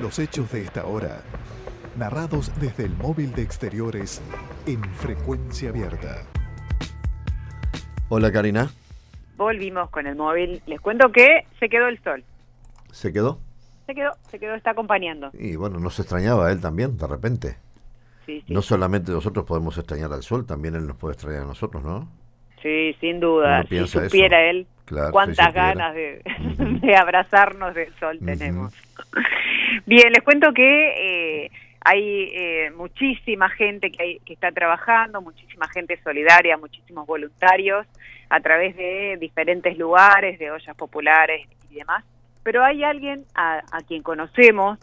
Los hechos de esta hora, narrados desde el móvil de exteriores en frecuencia abierta. Hola Karina. Volvimos con el móvil. Les cuento que se quedó el sol. ¿Se quedó? Se quedó, se quedó, está acompañando. Y bueno, nos extrañaba a él también, de repente. Sí, sí. No solamente nosotros podemos extrañar al sol, también él nos puede extrañar a nosotros, ¿no? Sí, sin duda. Uno Si eso. supiera él Claro, si cuántas supiera. ganas de, de abrazarnos del sol Ujú. tenemos. Bien, les cuento que eh, hay eh, muchísima gente que, hay- que está trabajando, muchísima gente solidaria, muchísimos voluntarios a través de diferentes lugares, de ollas populares y demás. Pero hay alguien a, a quien conocemos,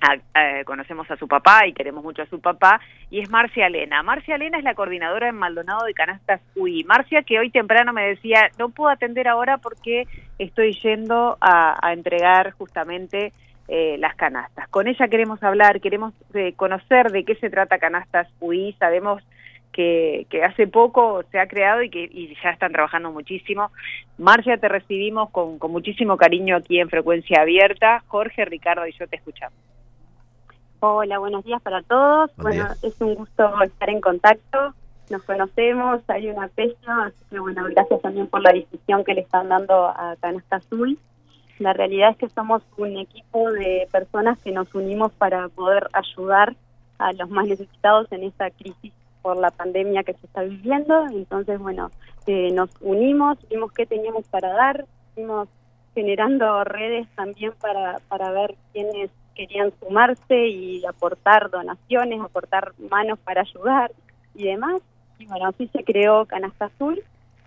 a- conocemos a su papá y queremos mucho a su papá, y es Marcia Elena. Marcia Elena es la coordinadora en Maldonado de Canastas UI. Marcia que hoy temprano me decía, no puedo atender ahora porque estoy yendo a entregar justamente eh, las canastas. Con ella queremos hablar, queremos eh, conocer de qué se trata Canastas UI, sabemos que, que hace poco se ha creado y que y ya están trabajando muchísimo. Marcia, te recibimos con, con muchísimo cariño aquí en Frecuencia Abierta. Jorge, Ricardo y yo te escuchamos. Hola, buenos días para todos. Buen bueno, día. es un gusto estar en contacto. Nos conocemos, hay un aprecio, así que bueno, gracias también por la difusión que le están dando a Canasta Azul. La realidad es que somos un equipo de personas que nos unimos para poder ayudar a los más necesitados en esta crisis por la pandemia que se está viviendo. Entonces, bueno, eh, nos unimos, vimos qué teníamos para dar, fuimos generando redes también para, para ver quiénes querían sumarse y aportar donaciones, aportar manos para ayudar y demás. Y bueno, así se creó Canasta Azul.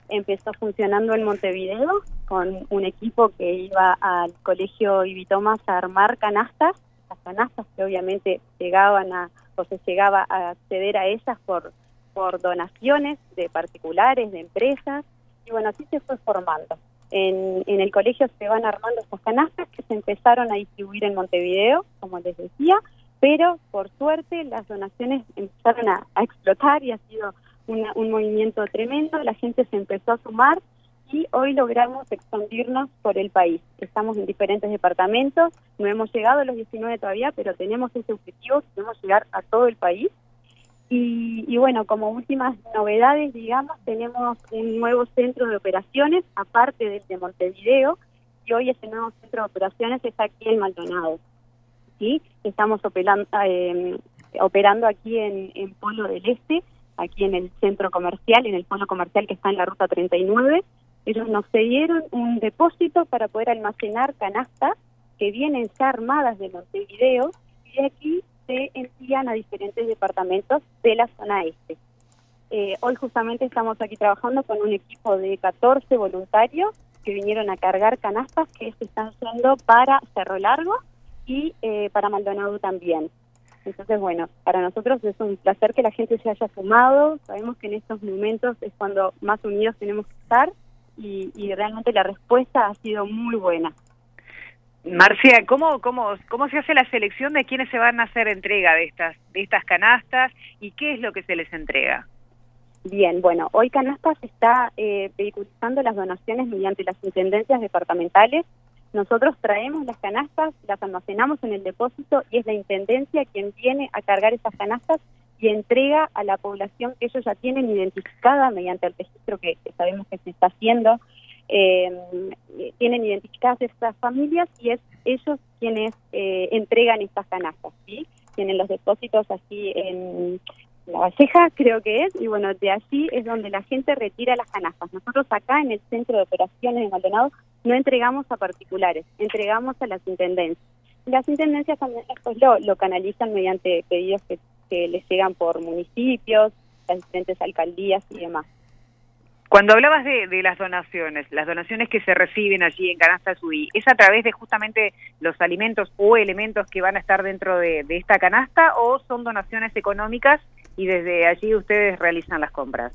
Empezó funcionando en Montevideo con un equipo que iba al colegio Ibitomas a armar canastas, las canastas que obviamente llegaban a, o se llegaba a acceder a ellas por, por donaciones de particulares, de empresas, y bueno, así se fue formando. En, en el colegio se van armando estas canastas que se empezaron a distribuir en Montevideo, como les decía, pero por suerte las donaciones empezaron a, a explotar y ha sido una- un movimiento tremendo, la gente se empezó a sumar y hoy logramos expandirnos por el país. Estamos en diferentes departamentos, no hemos llegado a los 19 todavía, pero tenemos ese objetivo, queremos llegar a todo el país. Y, y bueno, como últimas novedades, digamos, tenemos un nuevo centro de operaciones, aparte del de Montevideo, y hoy ese nuevo centro de operaciones está aquí en Maldonado. ¿sí? Estamos operando, eh, operando aquí en, en Polo del Este, aquí en el centro comercial, en el polo comercial que está en la ruta 39. Ellos nos cedieron un depósito para poder almacenar canastas que vienen ya armadas de Montevideo y de aquí se envían a diferentes departamentos de la zona este. Eh, hoy justamente estamos aquí trabajando con un equipo de 14 voluntarios que vinieron a cargar canastas que se están usando para Cerro Largo y eh, para Maldonado también. Entonces, bueno, para nosotros es un placer que la gente se haya sumado. Sabemos que en estos momentos es cuando más unidos tenemos que estar y, y realmente la respuesta ha sido muy buena. Marcia, ¿cómo, cómo, ¿cómo se hace la selección de quiénes se van a hacer entrega de estas, de estas canastas y qué es lo que se les entrega? Bien, bueno, hoy Canastas está eh, vehiculizando las donaciones mediante las intendencias departamentales. Nosotros traemos las canastas, las almacenamos en el depósito y es la intendencia quien viene a cargar esas canastas y entrega a la población que ellos ya tienen identificada mediante el registro que, sabemos que se está haciendo. Eh, tienen identificadas estas familias y es ellos quienes eh, entregan estas canastas, ¿sí? Tienen los depósitos así en la Valleja, creo que es, y bueno, de allí es donde la gente retira las canastas. Nosotros acá en el centro de operaciones de Maldonado no entregamos a particulares, entregamos a las intendencias. Las intendencias también después lo, canalizan mediante pedidos que, que les llegan por municipios, las diferentes alcaldías y demás. Cuando hablabas de, de las donaciones, las donaciones que se reciben allí en Canastas UI, ¿es a través de justamente los alimentos o elementos que van a estar dentro de, de esta canasta o son donaciones económicas y desde allí ustedes realizan las compras?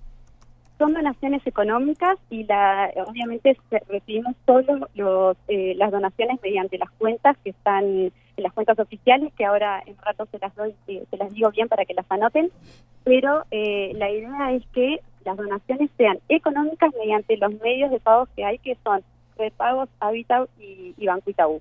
son donaciones económicas y la obviamente recibimos solo los, eh, las donaciones mediante las cuentas que están en las cuentas oficiales que ahora en rato se las doy eh, se las digo bien para que las anoten pero eh, la idea es que las donaciones sean económicas mediante los medios de pago que hay que son repagos Habitat y, y Banco Itaú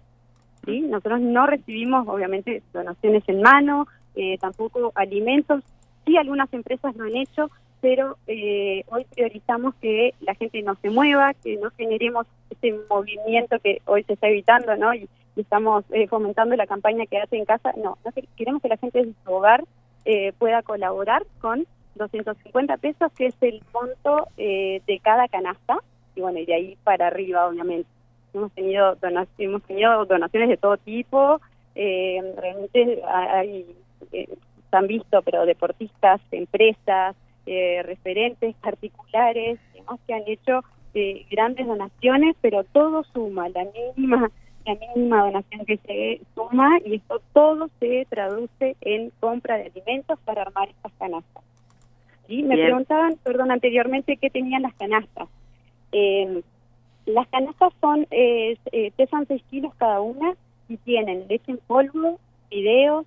¿sí? Nosotros no recibimos, obviamente, donaciones en mano, eh, tampoco alimentos. Sí, algunas empresas lo han hecho, pero eh, hoy priorizamos que la gente no se mueva, que no generemos ese movimiento que hoy se está evitando, ¿no? Y, estamos eh, fomentando la campaña que hace en casa. No, no queremos que la gente de su hogar eh, pueda colaborar con 250 pesos, que es el monto de cada canasta, y bueno, y de ahí para arriba, obviamente. Hemos tenido, hemos tenido donaciones de todo tipo, realmente hay, se han visto, pero deportistas, empresas, eh, referentes particulares, que han hecho eh, grandes donaciones, pero todo suma, la mínima la mínima donación que se suma y esto todo se traduce en compra de alimentos para armar estas canastas. ¿Sí? Me preguntaban, perdón, anteriormente qué tenían las canastas. Eh, las canastas son eh, pesan 6 kilos cada una y tienen leche en polvo, fideos,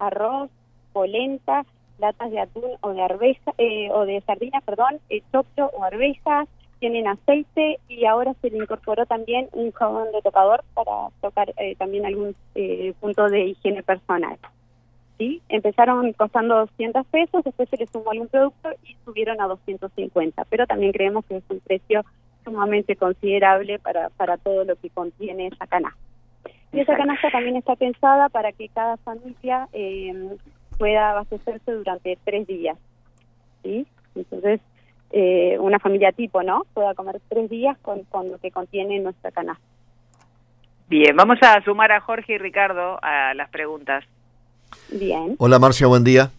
arroz, polenta, latas de atún o de arveja, eh, o de sardina, perdón, eh, choclo o arvejas, tienen aceite y ahora se le incorporó también un jabón de tocador para tocar eh, también algún eh, punto de higiene personal. ¿Sí? Empezaron costando 200 pesos, después se le sumó algún producto y subieron a 250, pero también creemos que es un precio sumamente considerable para, para todo lo que contiene esa canasta. Y esa canasta también está pensada para que cada familia eh, pueda abastecerse durante tres días. ¿sí? Entonces, eh, una familia tipo, ¿no? Pueda comer tres días con, con lo que contiene nuestra canasta. Bien, vamos a sumar a Jorge y Ricardo a las preguntas. Bien. Hola Marcia, buen día.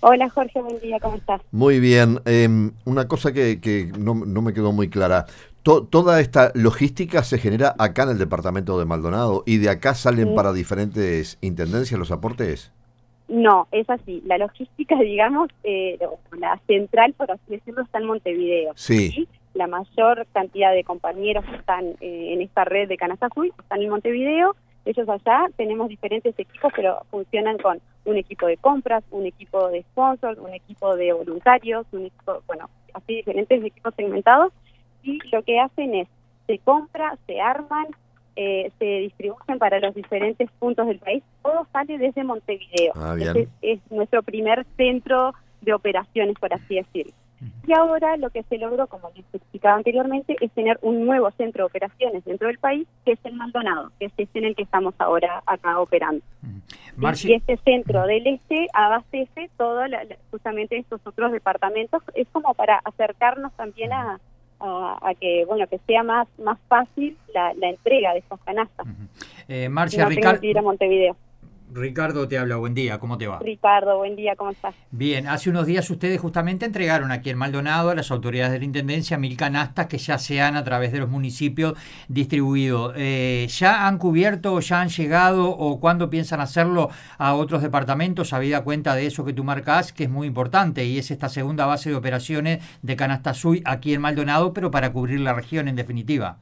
Hola Jorge, buen día, ¿cómo estás? Muy bien. Eh, una cosa que, que no, no, me quedó muy clara. To, toda esta logística se genera acá en el departamento de Maldonado y de acá salen Sí. para diferentes intendencias los aportes. No, es así. La logística, digamos, eh, la central, por así decirlo, está en Montevideo. Sí. La mayor cantidad de compañeros que están eh, en esta red de Canasta Azul están en Montevideo. Ellos allá tenemos diferentes equipos, pero funcionan con un equipo de compras, un equipo de sponsors, un equipo de voluntarios, un equipo, bueno, así diferentes equipos segmentados. Y lo que hacen es, se compra, se arman, eh, se distribuyen para los diferentes puntos del país. Todo sale desde Montevideo. Ah, bien. Ese es nuestro primer centro de operaciones, por así decirlo. Y ahora lo que se logró, como les explicaba anteriormente, es tener un nuevo centro de operaciones dentro del país, que es el Maldonado, que es este en el que estamos ahora acá operando. Marci- Y este centro del este abastece todos justamente estos otros departamentos. Es como para acercarnos también a, a, a que bueno que sea más más fácil la, la entrega de estas canastas. Eh, Y Marcia, no Ricardo, Montevideo. Ricardo te habla, buen día, ¿cómo te va? Ricardo, buen día, ¿cómo estás? Bien, hace unos días ustedes justamente entregaron aquí en Maldonado a las autoridades de la Intendencia mil canastas que ya se han a través de los municipios distribuido. Eh, ¿Ya han cubierto ya han llegado o cuándo piensan hacerlo a otros departamentos, habida cuenta de eso que tú marcas, que es muy importante y es esta segunda base de operaciones de Canasta Sui aquí en Maldonado, pero para cubrir la región en definitiva?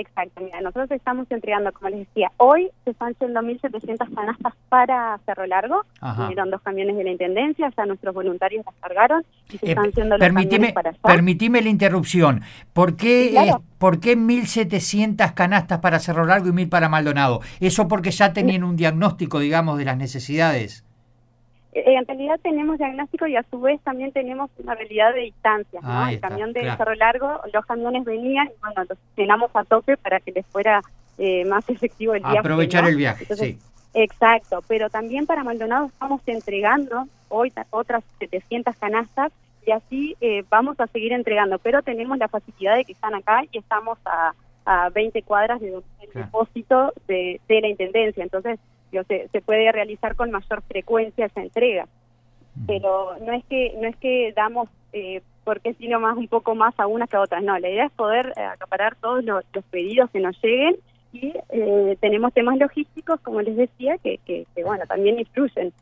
Exacto, mira, nosotros estamos entregando, como les decía, hoy se están haciendo 1.700 canastas para Cerro Largo, Ajá. vinieron dos camiones de la Intendencia, ya nuestros voluntarios las cargaron y se Eh, están haciendo los permitime, para allá. permitime la interrupción. ¿Por qué, Sí, claro. eh, ¿Por qué 1.700 canastas para Cerro Largo y 1.000 para Maldonado? ¿Eso porque ya tenían un diagnóstico, digamos, de las necesidades? Eh, en realidad tenemos diagnóstico y a su vez también tenemos una realidad de distancias, ¿no? Ahí El está, camión de claro. Cerro Largo, los camiones venían y bueno, los llenamos a tope para que les fuera eh, más efectivo el viaje. Aprovechar ¿no? el viaje, Entonces, sí. Exacto, pero también para Maldonado estamos entregando hoy otras 700 canastas y así eh, vamos a seguir entregando, pero tenemos la facilidad de que están acá y estamos a, a 20 cuadras de donde está el Claro. depósito de, de la Intendencia, entonces digo, se, se puede realizar con mayor frecuencia esa entrega pero no es que no es que damos eh, porque sino más un poco más a unas que a otras no la idea es poder eh, acaparar todos los, los pedidos que nos lleguen y eh, tenemos temas logísticos como les decía que, que, que, bueno también influyen.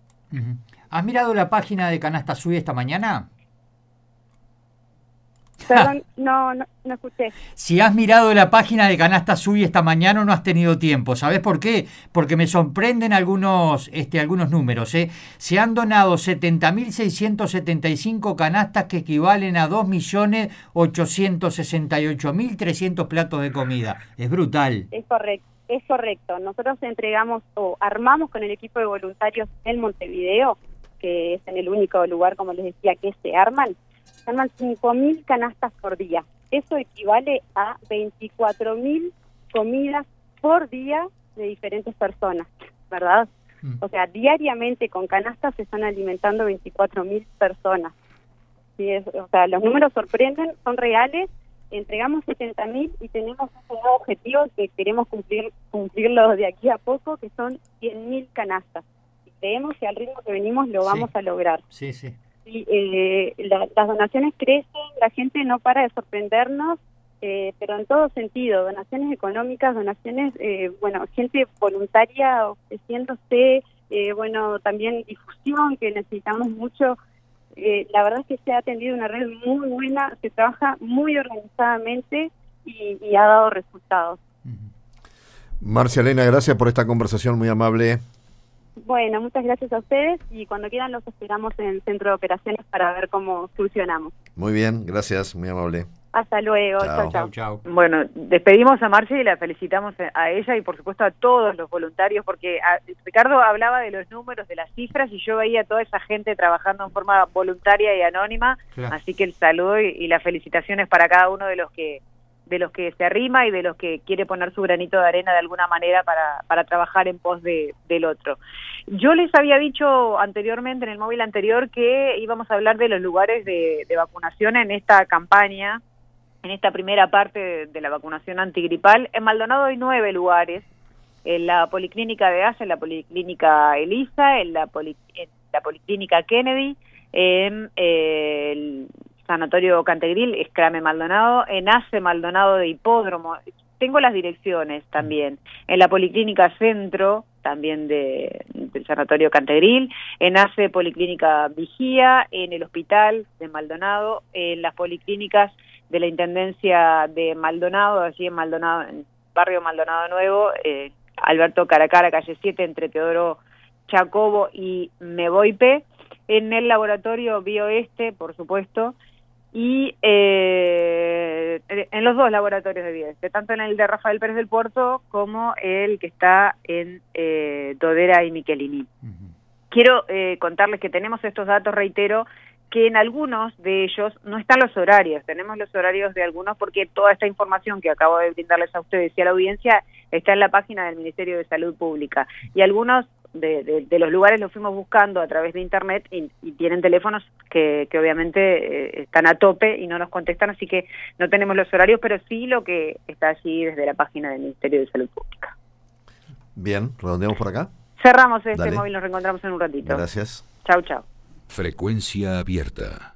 ¿Has mirado la página de Canasta Sui esta mañana? Perdón no, no no escuché Si has mirado la página de Canasta Sui esta mañana no has tenido tiempo. ¿Sabes por qué? Porque me sorprenden algunos, este, algunos números. ¿eh? Se han donado 70.675 canastas que equivalen a 2.868.300 platos de comida. Es brutal. es correcto Es correcto. Nosotros entregamos o armamos con el equipo de voluntarios en Montevideo, que es en el único lugar, como les decía, que se arman, se arman 5.000 canastas por día. Eso equivale a 24.000 comidas por día de diferentes personas, ¿verdad? Mm. O sea, diariamente con canastas se están alimentando 24.000 personas. Sí, o sea, los números sorprenden, son reales entregamos 70.000 y tenemos un nuevo objetivo que queremos cumplir cumplirlo de aquí a poco, que son 100.000 canastas. Y creemos que al ritmo que venimos lo vamos a lograr. Sí, sí. Y, eh, las donaciones crecen, la gente no para de sorprendernos, eh, pero en todo sentido, donaciones económicas, donaciones, eh, bueno, gente voluntaria ofreciéndose, bueno, también difusión, que necesitamos mucho eh, la verdad es que se ha atendido una red muy buena, se trabaja muy organizadamente y, ha dado resultados. Marcia Elena, gracias por esta conversación muy amable. Bueno, muchas gracias a ustedes y cuando quieran los esperamos en el centro de operaciones para ver cómo solucionamos. Muy bien, gracias, muy amable. Hasta luego. Chao, chao. Bueno, despedimos a Marcia y la felicitamos a ella y por supuesto a todos los voluntarios porque Ricardo hablaba de los números, de las cifras y yo veía a toda esa gente trabajando en forma voluntaria y anónima, así que el saludo y, las felicitaciones para cada uno de los que de los que se arrima y de los que quiere poner su granito de arena de alguna manera para, para trabajar en pos de, del otro. Yo les había dicho anteriormente, en el móvil anterior, que íbamos a hablar de los lugares de vacunación en esta campaña en esta primera parte de, la vacunación antigripal. En Maldonado hay nueve lugares, en la Policlínica de Asa, en la Policlínica Elisa, en la, la Policlínica Kennedy, en el Sanatorio Cantegril, Escrame Maldonado, en ACE Maldonado de Hipódromo. Tengo las direcciones también. En la Policlínica Centro, también de, del Sanatorio Cantegril, en ACE Policlínica Vigía, en el Hospital de Maldonado, en las policlínicas de la Intendencia de Maldonado, allí en Maldonado, en barrio Maldonado Nuevo, eh, Alberto Caracara, calle 7, entre Teodoro Chacobo y Meboipe, en el laboratorio Bioeste, por supuesto, y eh, en los dos laboratorios de Bioeste, tanto en el de Rafael Pérez del Puerto como el que está en eh, Todera y Michelini. Quiero eh, contarles que tenemos estos datos, reitero, que en algunos de ellos no están los horarios, tenemos los horarios de algunos porque toda esta información que acabo de brindarles a ustedes y a la audiencia está en la página del Ministerio de Salud Pública. Y algunos de, los lugares los fuimos buscando a través de internet y, tienen teléfonos que, obviamente eh, están a tope y no nos contestan, así que no tenemos los horarios, pero sí lo que está allí desde la página del Ministerio de Salud Pública. Bien, redondeamos por acá. Cerramos este móvil, nos reencontramos en un ratito. Gracias. Chau, chau. Frecuencia abierta.